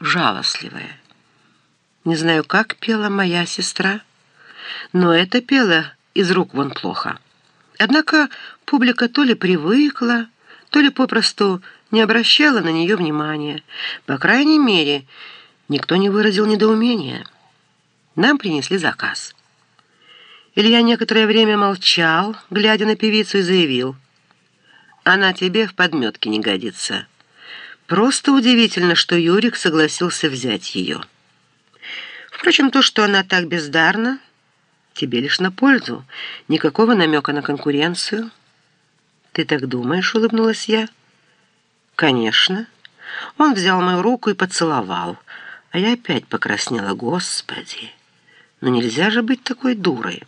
жалостливое. Не знаю, как пела моя сестра, но это пела из рук вон плохо. Однако публика то ли привыкла, то ли попросту не обращала на нее внимания. По крайней мере, никто не выразил недоумения. Нам принесли заказ. Илья некоторое время молчал, глядя на певицу, и заявил. «Она тебе в подметке не годится. Просто удивительно, что Юрик согласился взять ее. Впрочем, то, что она так бездарна, тебе лишь на пользу. Никакого намека на конкуренцию». «Ты так думаешь?» — улыбнулась я. «Конечно». Он взял мою руку и поцеловал, а я опять покраснела. «Господи, ну нельзя же быть такой дурой».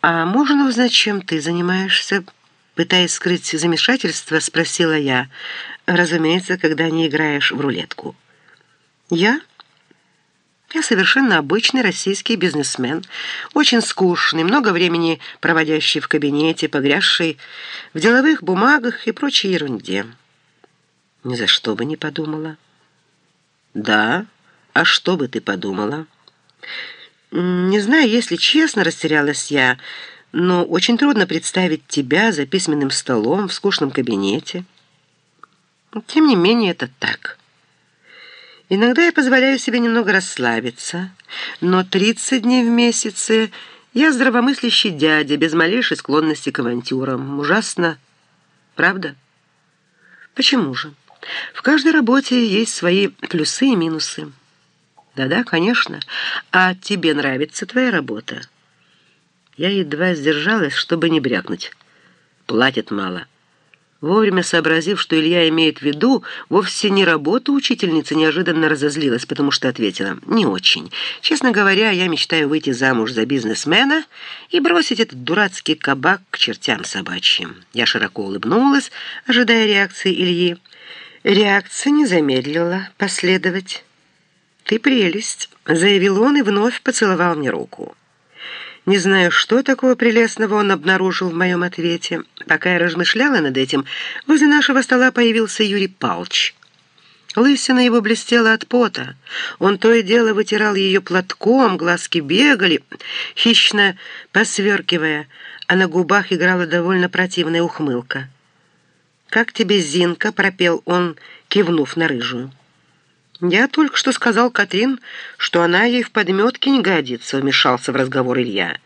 «А можно узнать, чем ты занимаешься?» Пытаясь скрыть замешательство, спросила я. «Разумеется, когда не играешь в рулетку». «Я?» Я совершенно обычный российский бизнесмен, очень скучный, много времени проводящий в кабинете, погрязший в деловых бумагах и прочей ерунде. Ни за что бы не подумала. Да? А что бы ты подумала? Не знаю, если честно, растерялась я, но очень трудно представить тебя за письменным столом в скучном кабинете. Тем не менее, это так. Иногда я позволяю себе немного расслабиться, но 30 дней в месяце я здравомыслящий дядя, без малейшей склонности к авантюрам. Ужасно. Правда? Почему же? В каждой работе есть свои плюсы и минусы. Да-да, конечно. А тебе нравится твоя работа? Я едва сдержалась, чтобы не брякнуть. Платят мало. Вовремя сообразив, что Илья имеет в виду, вовсе не работу учительницы неожиданно разозлилась, потому что ответила «не очень. Честно говоря, я мечтаю выйти замуж за бизнесмена и бросить этот дурацкий кабак к чертям собачьим». Я широко улыбнулась, ожидая реакции Ильи. Реакция не замедлила последовать. «Ты прелесть», — заявил он и вновь поцеловал мне руку. Не знаю, что такого прелестного он обнаружил в моем ответе. Пока я размышляла над этим, возле нашего стола появился Юрий Палч. Лысина его блестела от пота. Он то и дело вытирал ее платком, глазки бегали, хищно посверкивая, а на губах играла довольно противная ухмылка. «Как тебе, Зинка?» — пропел он, кивнув на рыжую. «Я только что сказал Катрин, что она ей в подметке не годится», — вмешался в разговор Илья.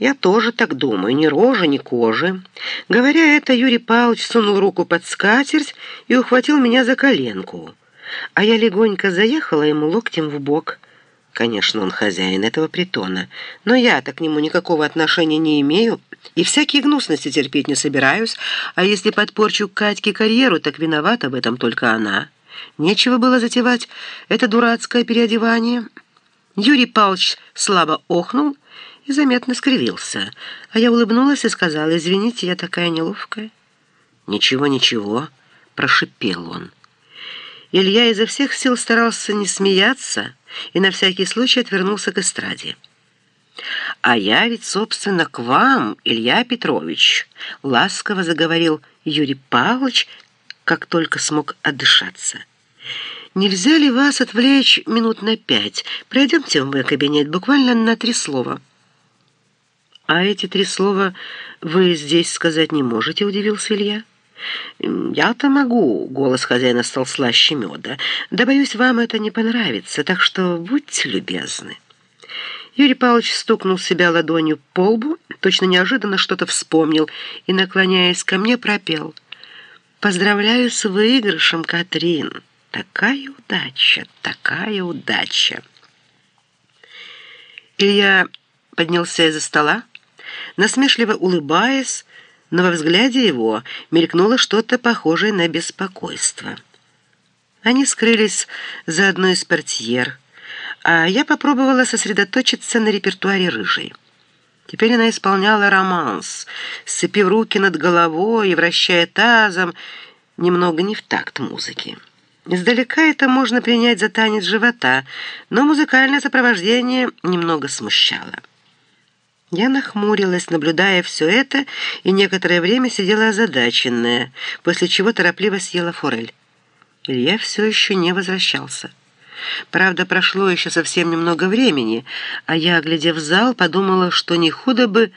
«Я тоже так думаю, ни рожи, ни кожи». Говоря это, Юрий Павлович сунул руку под скатерть и ухватил меня за коленку. А я легонько заехала ему локтем в бок. Конечно, он хозяин этого притона, но я-то к нему никакого отношения не имею и всякие гнусности терпеть не собираюсь, а если подпорчу Катьке карьеру, так виновата в этом только она». Нечего было затевать это дурацкое переодевание. Юрий Павлович слабо охнул и заметно скривился, а я улыбнулась и сказала, «Извините, я такая неловкая». «Ничего, ничего», — прошипел он. Илья изо всех сил старался не смеяться и на всякий случай отвернулся к эстраде. «А я ведь, собственно, к вам, Илья Петрович», — ласково заговорил Юрий Павлович, как только смог отдышаться. «Нельзя ли вас отвлечь минут на пять? Пройдемте в мой кабинет буквально на три слова». «А эти три слова вы здесь сказать не можете?» — удивился Илья. «Я-то могу», — голос хозяина стал слаще меда. «Да, боюсь, вам это не понравится, так что будьте любезны». Юрий Павлович стукнул себя ладонью по лбу, точно неожиданно что-то вспомнил и, наклоняясь ко мне, пропел — Поздравляю с выигрышем, Катрин. Такая удача, такая удача. Илья поднялся из-за стола, насмешливо улыбаясь, но во взгляде его мелькнуло что-то похожее на беспокойство. Они скрылись за одной из портьер, а я попробовала сосредоточиться на репертуаре «Рыжей». Теперь она исполняла романс, сцепив руки над головой и вращая тазом, немного не в такт музыки. Издалека это можно принять за танец живота, но музыкальное сопровождение немного смущало. Я нахмурилась, наблюдая все это, и некоторое время сидела озадаченная, после чего торопливо съела форель. Илья все еще не возвращался. Правда, прошло еще совсем немного времени, а я, глядя в зал, подумала, что не худо бы